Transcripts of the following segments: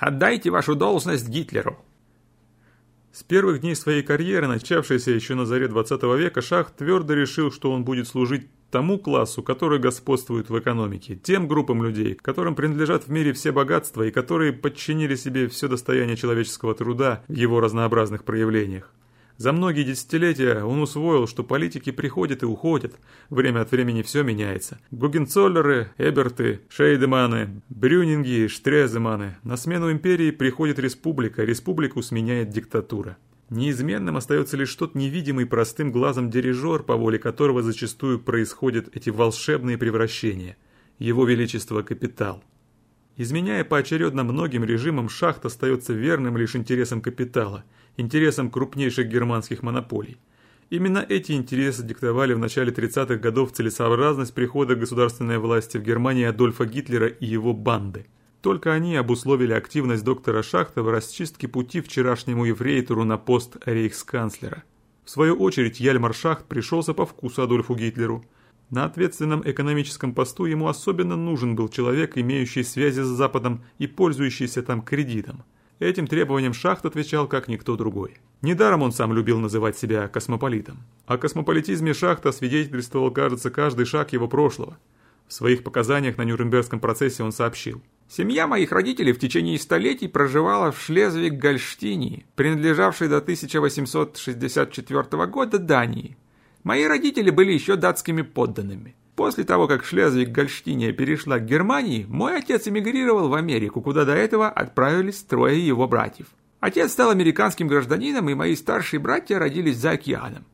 Отдайте вашу должность Гитлеру!» С первых дней своей карьеры, начавшейся еще на заре 20 века, Шах твердо решил, что он будет служить тому классу, который господствует в экономике, тем группам людей, которым принадлежат в мире все богатства и которые подчинили себе все достояние человеческого труда в его разнообразных проявлениях. За многие десятилетия он усвоил, что политики приходят и уходят, время от времени все меняется. Гугенцоллеры, Эберты, Шейдеманы, Брюнинги, Штреземаны. На смену империи приходит республика, республику сменяет диктатура. Неизменным остается лишь тот невидимый простым глазом дирижер, по воле которого зачастую происходят эти волшебные превращения. Его Величество – капитал. Изменяя поочередно многим режимам, шахт остается верным лишь интересам капитала – интересам крупнейших германских монополий. Именно эти интересы диктовали в начале 30-х годов целесообразность прихода государственной власти в Германии Адольфа Гитлера и его банды. Только они обусловили активность доктора Шахта в расчистке пути вчерашнему ефрейтору на пост рейхсканцлера. В свою очередь Яльмар Шахт пришелся по вкусу Адольфу Гитлеру. На ответственном экономическом посту ему особенно нужен был человек, имеющий связи с Западом и пользующийся там кредитом – Этим требованиям Шахт отвечал как никто другой. Недаром он сам любил называть себя космополитом. О космополитизме Шахта свидетельствовал, кажется, каждый шаг его прошлого. В своих показаниях на Нюрнбергском процессе он сообщил. «Семья моих родителей в течение столетий проживала в Шлезвиг-Гольштине, принадлежавшей до 1864 года Дании. Мои родители были еще датскими подданными. После того, как Шлезвиг-Гольштиния перешла к Германии, мой отец эмигрировал в Америку, куда до этого отправились трое его братьев. Отец стал американским гражданином, и мои старшие братья родились за океаном.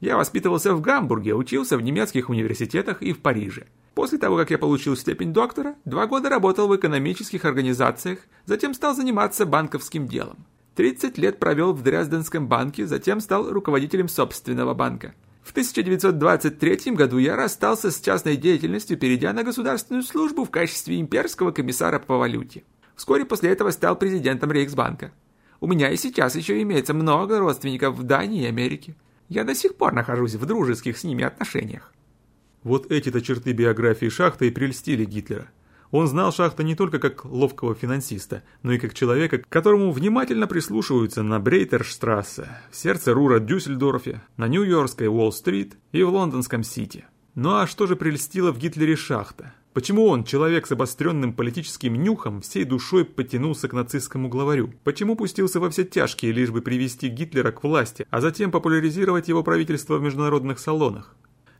Я воспитывался в Гамбурге, учился в немецких университетах и в Париже. После того, как я получил степень доктора, два года работал в экономических организациях, затем стал заниматься банковским делом. 30 лет провел в Дрезденском банке, затем стал руководителем собственного банка. В 1923 году я расстался с частной деятельностью, перейдя на государственную службу в качестве имперского комиссара по валюте. Вскоре после этого стал президентом Рейхсбанка. У меня и сейчас еще имеется много родственников в Дании и Америке. Я до сих пор нахожусь в дружеских с ними отношениях. Вот эти-то черты биографии Шахта и прельстили Гитлера. Он знал Шахта не только как ловкого финансиста, но и как человека, к которому внимательно прислушиваются на Брейтерштрассе, в сердце Рура Дюссельдорфе, на Нью-Йоркской Уолл-стрит и в лондонском Сити. Ну а что же прельстило в Гитлере Шахта? Почему он, человек с обостренным политическим нюхом, всей душой потянулся к нацистскому главарю? Почему пустился во все тяжкие, лишь бы привести Гитлера к власти, а затем популяризировать его правительство в международных салонах?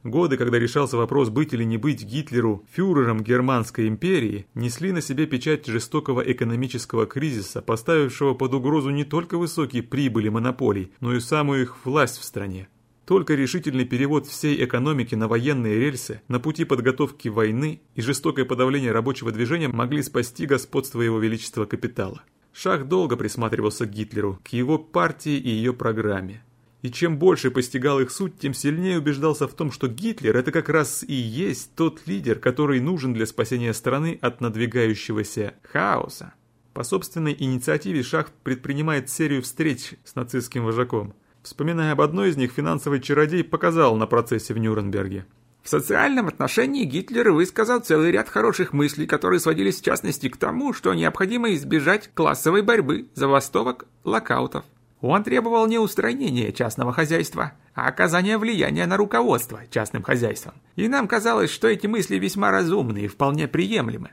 Годы, когда решался вопрос быть или не быть Гитлеру фюрером Германской империи, несли на себе печать жестокого экономического кризиса, поставившего под угрозу не только высокие прибыли монополий, но и самую их власть в стране. Только решительный перевод всей экономики на военные рельсы, на пути подготовки войны и жестокое подавление рабочего движения могли спасти господство его величества капитала. Шах долго присматривался к Гитлеру, к его партии и ее программе и чем больше постигал их суть, тем сильнее убеждался в том, что Гитлер – это как раз и есть тот лидер, который нужен для спасения страны от надвигающегося хаоса. По собственной инициативе Шахт предпринимает серию встреч с нацистским вожаком. Вспоминая об одной из них, финансовый чародей показал на процессе в Нюрнберге. В социальном отношении Гитлер высказал целый ряд хороших мыслей, которые сводились в частности к тому, что необходимо избежать классовой борьбы, забастовок, локаутов. Он требовал не устранения частного хозяйства, а оказания влияния на руководство частным хозяйством. И нам казалось, что эти мысли весьма разумны и вполне приемлемы.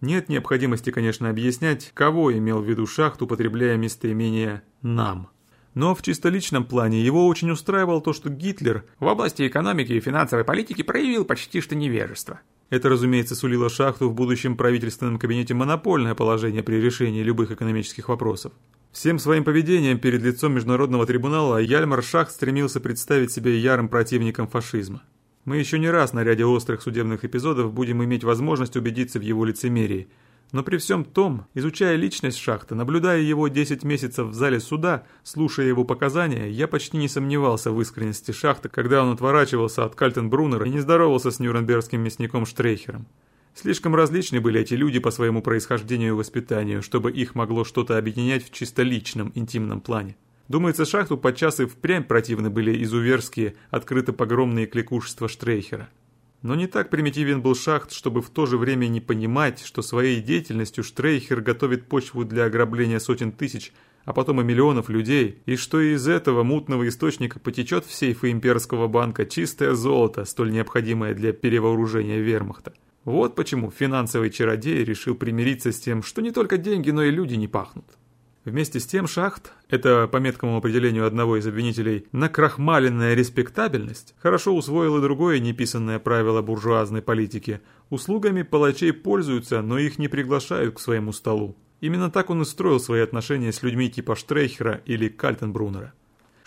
Нет необходимости, конечно, объяснять, кого имел в виду Шахт, употребляя местоимение «нам». Но в чисто личном плане его очень устраивало то, что Гитлер в области экономики и финансовой политики проявил почти что невежество. Это, разумеется, сулило Шахту в будущем правительственном кабинете монопольное положение при решении любых экономических вопросов. Всем своим поведением перед лицом Международного трибунала Яльмар Шахт стремился представить себя ярым противником фашизма. Мы еще не раз на ряде острых судебных эпизодов будем иметь возможность убедиться в его лицемерии. Но при всем том, изучая личность Шахта, наблюдая его 10 месяцев в зале суда, слушая его показания, я почти не сомневался в искренности Шахта, когда он отворачивался от Кальтенбруннера и не здоровался с нюрнбергским мясником Штрейхером. Слишком различны были эти люди по своему происхождению и воспитанию, чтобы их могло что-то объединять в чисто личном, интимном плане. Думается, шахту подчас и впрямь противны были изуверские, открыто погромные кликушества Штрейхера. Но не так примитивен был Шахт, чтобы в то же время не понимать, что своей деятельностью Штрейхер готовит почву для ограбления сотен тысяч, а потом и миллионов людей, и что из этого мутного источника потечет в сейфы имперского банка чистое золото, столь необходимое для перевооружения вермахта. Вот почему финансовый чародей решил примириться с тем, что не только деньги, но и люди не пахнут. Вместе с тем шахт, это по меткому определению одного из обвинителей, накрахмаленная респектабельность, хорошо усвоил и другое неписанное правило буржуазной политики. Услугами палачей пользуются, но их не приглашают к своему столу. Именно так он и строил свои отношения с людьми типа Штрейхера или Кальтенбруннера.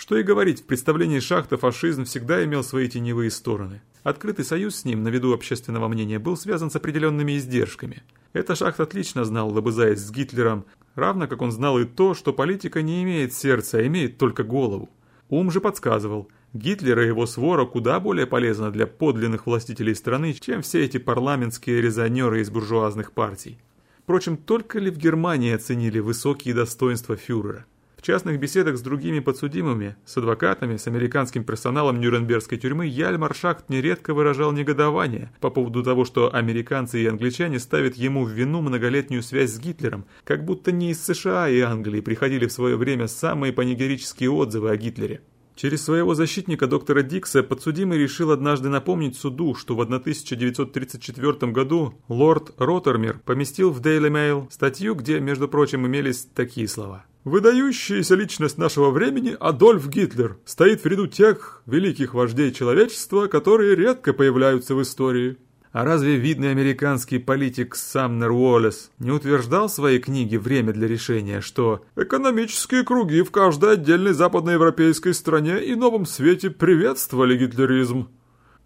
Что и говорить, в представлении шахта фашизм всегда имел свои теневые стороны. Открытый союз с ним на виду общественного мнения был связан с определенными издержками. Это Шахт отлично знал, лобызаясь с Гитлером, равно как он знал и то, что политика не имеет сердца, а имеет только голову. Ум же подсказывал, Гитлер и его свора куда более полезна для подлинных властителей страны, чем все эти парламентские резонеры из буржуазных партий. Впрочем, только ли в Германии оценили высокие достоинства фюрера? Частных беседах с другими подсудимыми, с адвокатами, с американским персоналом Нюрнбергской тюрьмы Яльмар Шахт нередко выражал негодование по поводу того, что американцы и англичане ставят ему в вину многолетнюю связь с Гитлером, как будто не из США и Англии приходили в свое время самые панигерические отзывы о Гитлере. Через своего защитника доктора Дикса подсудимый решил однажды напомнить суду, что в 1934 году лорд Роттермир поместил в Daily Mail статью, где, между прочим, имелись такие слова. «Выдающаяся личность нашего времени Адольф Гитлер стоит в ряду тех великих вождей человечества, которые редко появляются в истории. А разве видный американский политик Самнер Уоллес не утверждал в своей книге «Время для решения», что «экономические круги в каждой отдельной западноевропейской стране и новом свете приветствовали гитлеризм»?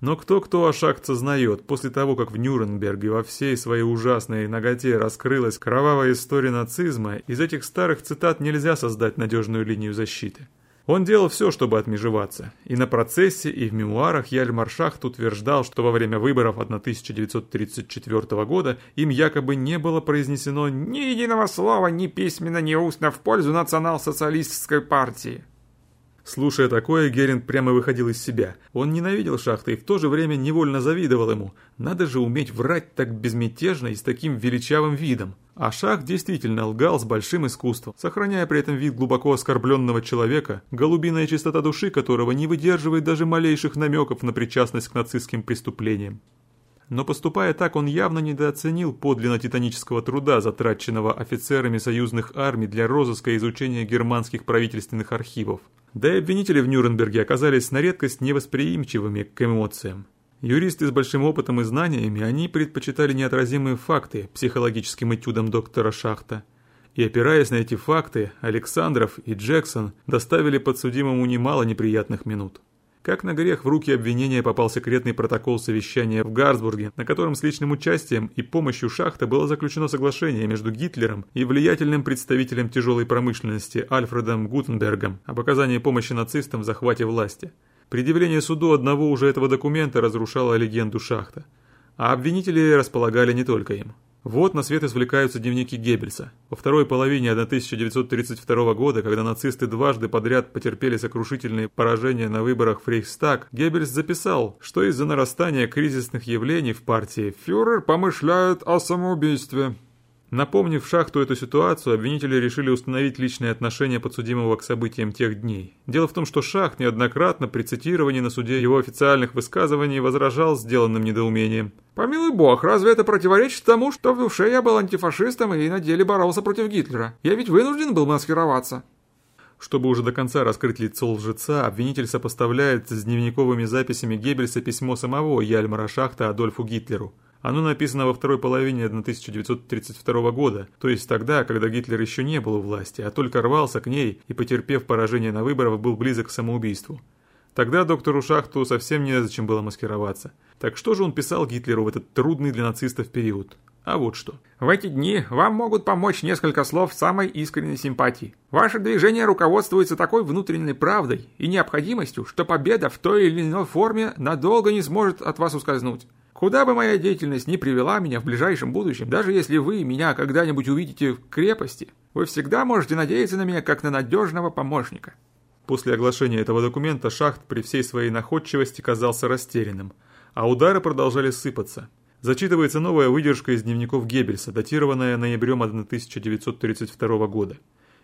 Но кто-кто о шахте знает, после того, как в Нюрнберге во всей своей ужасной ноготе раскрылась кровавая история нацизма, из этих старых цитат нельзя создать надежную линию защиты. Он делал все, чтобы отмежеваться. И на процессе, и в мемуарах Яльмар Шахт утверждал, что во время выборов 1934 года им якобы не было произнесено ни единого слова, ни письменно, ни устно в пользу национал-социалистской партии. Слушая такое, Геринг прямо выходил из себя. Он ненавидел Шахта и в то же время невольно завидовал ему. Надо же уметь врать так безмятежно и с таким величавым видом. А Шах действительно лгал с большим искусством, сохраняя при этом вид глубоко оскорбленного человека, голубиная чистота души которого не выдерживает даже малейших намеков на причастность к нацистским преступлениям. Но поступая так, он явно недооценил подлинно титанического труда, затраченного офицерами союзных армий для розыска и изучения германских правительственных архивов. Да и обвинители в Нюрнберге оказались на редкость невосприимчивыми к эмоциям. Юристы с большим опытом и знаниями, они предпочитали неотразимые факты психологическим этюдам доктора Шахта. И опираясь на эти факты, Александров и Джексон доставили подсудимому немало неприятных минут. Как на грех в руки обвинения попал секретный протокол совещания в Гарсбурге, на котором с личным участием и помощью Шахта было заключено соглашение между Гитлером и влиятельным представителем тяжелой промышленности Альфредом Гутенбергом об оказании помощи нацистам в захвате власти. Предъявление суду одного уже этого документа разрушало легенду Шахта. А обвинители располагали не только им. Вот на свет извлекаются дневники Геббельса. Во второй половине 1932 года, когда нацисты дважды подряд потерпели сокрушительные поражения на выборах в Рейхстаг, Геббельс записал, что из-за нарастания кризисных явлений в партии фюрер помышляет о самоубийстве. Напомнив Шахту эту ситуацию, обвинители решили установить личные отношения подсудимого к событиям тех дней. Дело в том, что Шахт неоднократно при цитировании на суде его официальных высказываний возражал сделанным недоумением. «Помилуй бог, разве это противоречит тому, что в душе я был антифашистом и на деле боролся против Гитлера? Я ведь вынужден был маскироваться». Чтобы уже до конца раскрыть лицо лжеца, обвинитель сопоставляет с дневниковыми записями Геббельса письмо самого Яльмара Шахта Адольфу Гитлеру. Оно написано во второй половине 1932 года, то есть тогда, когда Гитлер еще не был у власти, а только рвался к ней и, потерпев поражение на выборах, был близок к самоубийству. Тогда доктору Шахту совсем незачем было маскироваться. Так что же он писал Гитлеру в этот трудный для нацистов период? А вот что. В эти дни вам могут помочь несколько слов самой искренней симпатии. Ваше движение руководствуется такой внутренней правдой и необходимостью, что победа в той или иной форме надолго не сможет от вас ускользнуть. Куда бы моя деятельность ни привела меня в ближайшем будущем, даже если вы меня когда-нибудь увидите в крепости, вы всегда можете надеяться на меня как на надежного помощника». После оглашения этого документа Шахт при всей своей находчивости казался растерянным. а удары продолжали сыпаться. Зачитывается новая выдержка из дневников Геббельса, датированная ноябрем 1932 года.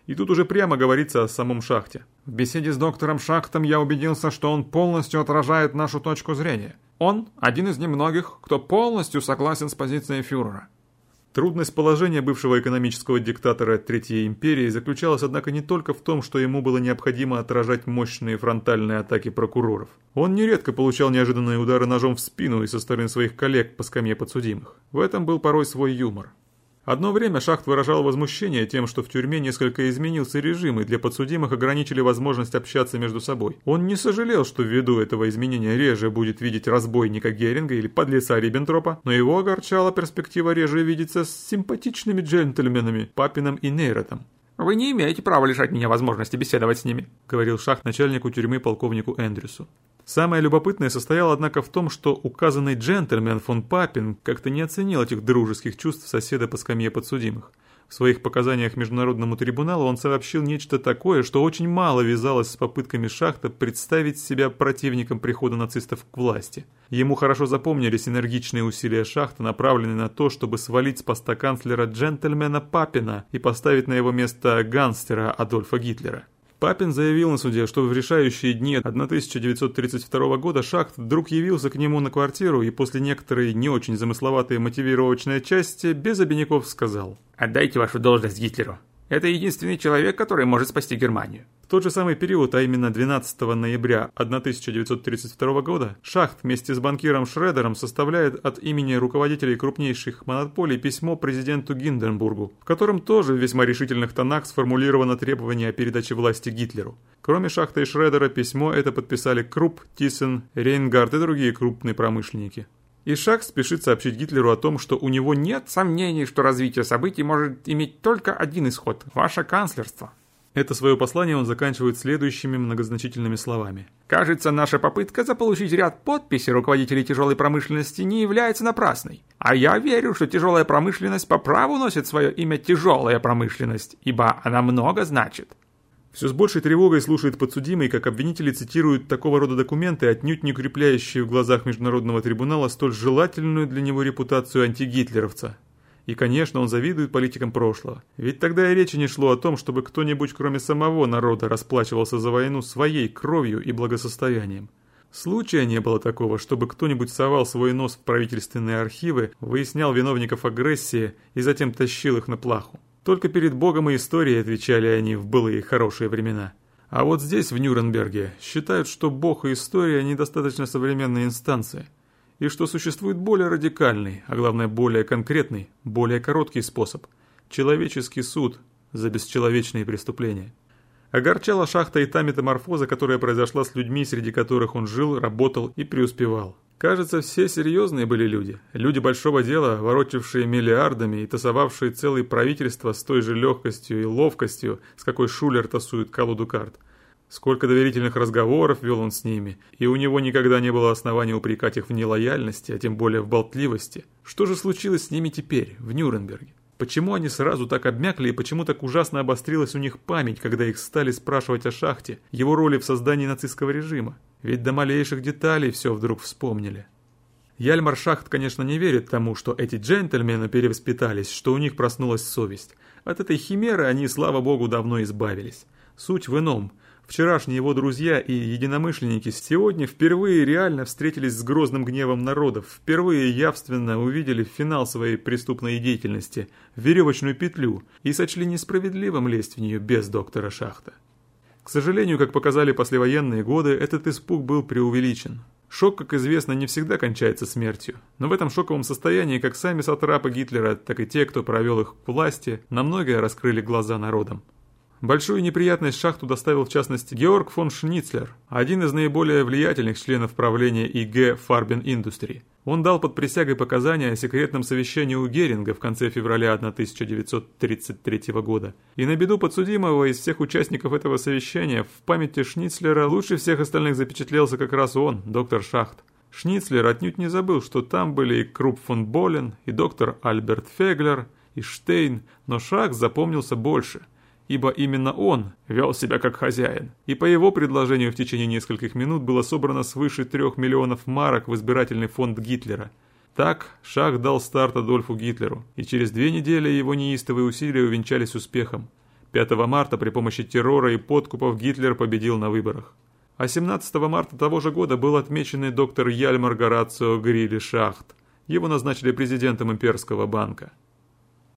И тут уже прямо говорится о самом Шахте. В беседе с доктором Шахтом я убедился, что он полностью отражает нашу точку зрения. Он один из немногих, кто полностью согласен с позицией фюрера. Трудность положения бывшего экономического диктатора Третьей империи заключалась, однако, не только в том, что ему было необходимо отражать мощные фронтальные атаки прокуроров. Он нередко получал неожиданные удары ножом в спину и со стороны своих коллег по скамье подсудимых. В этом был порой свой юмор. Одно время Шахт выражал возмущение тем, что в тюрьме несколько изменился режим, и для подсудимых ограничили возможность общаться между собой. Он не сожалел, что ввиду этого изменения реже будет видеть разбойника Геринга или подлеца Риббентропа, но его огорчала перспектива реже видеться с симпатичными джентльменами Папином и Нейротом. «Вы не имеете права лишать меня возможности беседовать с ними», — говорил Шахт начальнику тюрьмы полковнику Эндрюсу. Самое любопытное состояло, однако, в том, что указанный джентльмен фон Папин как-то не оценил этих дружеских чувств соседа по скамье подсудимых. В своих показаниях Международному трибуналу он сообщил нечто такое, что очень мало вязалось с попытками Шахта представить себя противником прихода нацистов к власти. Ему хорошо запомнились энергичные усилия Шахта, направленные на то, чтобы свалить с поста канцлера джентльмена Папина и поставить на его место гангстера Адольфа Гитлера. Папин заявил на суде, что в решающие дни 1932 года Шахт вдруг явился к нему на квартиру и после некоторой не очень замысловатой мотивировочной части без обиняков сказал «Отдайте вашу должность Гитлеру. Это единственный человек, который может спасти Германию». В тот же самый период, а именно 12 ноября 1932 года, Шахт вместе с банкиром Шредером составляет от имени руководителей крупнейших монополий письмо президенту Гинденбургу, в котором тоже в весьма решительных тонах сформулировано требование о передаче власти Гитлеру. Кроме Шахта и Шредера, письмо это подписали Крупп, Тиссен, Рейнгард и другие крупные промышленники. И Шах спешит сообщить Гитлеру о том, что у него нет сомнений, что развитие событий может иметь только один исход – ваше канцлерство. Это свое послание он заканчивает следующими многозначительными словами. «Кажется, наша попытка заполучить ряд подписей руководителей тяжелой промышленности не является напрасной. А я верю, что тяжелая промышленность по праву носит свое имя «тяжелая промышленность», ибо она много значит». Все с большей тревогой слушает подсудимый, как обвинители цитируют такого рода документы, отнюдь не укрепляющие в глазах Международного трибунала столь желательную для него репутацию антигитлеровца. И, конечно, он завидует политикам прошлого. Ведь тогда и речи не шло о том, чтобы кто-нибудь, кроме самого народа, расплачивался за войну своей кровью и благосостоянием. Случая не было такого, чтобы кто-нибудь совал свой нос в правительственные архивы, выяснял виновников агрессии и затем тащил их на плаху. Только перед Богом и историей отвечали они в былые хорошие времена. А вот здесь, в Нюрнберге, считают, что Бог и история недостаточно современные инстанции – и что существует более радикальный, а главное более конкретный, более короткий способ – человеческий суд за бесчеловечные преступления. Огорчала шахта и та метаморфоза, которая произошла с людьми, среди которых он жил, работал и преуспевал. Кажется, все серьезные были люди. Люди большого дела, ворочавшие миллиардами и тасовавшие целые правительства с той же легкостью и ловкостью, с какой Шулер тасует колоду карт. Сколько доверительных разговоров вел он с ними, и у него никогда не было основания упрекать их в нелояльности, а тем более в болтливости. Что же случилось с ними теперь, в Нюрнберге? Почему они сразу так обмякли и почему так ужасно обострилась у них память, когда их стали спрашивать о шахте, его роли в создании нацистского режима? Ведь до малейших деталей все вдруг вспомнили. Яльмар Шахт, конечно, не верит тому, что эти джентльмены перевоспитались, что у них проснулась совесть. От этой химеры они, слава богу, давно избавились. Суть в ином – Вчерашние его друзья и единомышленники сегодня впервые реально встретились с грозным гневом народов, впервые явственно увидели финал своей преступной деятельности, веревочную петлю, и сочли несправедливым лезть в нее без доктора Шахта. К сожалению, как показали послевоенные годы, этот испуг был преувеличен. Шок, как известно, не всегда кончается смертью. Но в этом шоковом состоянии как сами сатрапы Гитлера, так и те, кто провел их к власти, на многое раскрыли глаза народам. Большую неприятность шахту доставил в частности Георг фон Шницлер, один из наиболее влиятельных членов правления ИГ Фарбен Индустри. Он дал под присягой показания о секретном совещании у Геринга в конце февраля 1933 года. И на беду подсудимого из всех участников этого совещания в памяти Шницлера лучше всех остальных запечатлелся как раз он, доктор Шахт. Шницлер отнюдь не забыл, что там были и Круп фон Болен, и доктор Альберт Феглер, и Штейн, но Шахт запомнился больше – ибо именно он вел себя как хозяин. И по его предложению в течение нескольких минут было собрано свыше трех миллионов марок в избирательный фонд Гитлера. Так Шах дал старт Адольфу Гитлеру, и через две недели его неистовые усилия увенчались успехом. 5 марта при помощи террора и подкупов Гитлер победил на выборах. А 17 марта того же года был отмеченный доктор Яльмар Горацио Грили Шахт. Его назначили президентом имперского банка.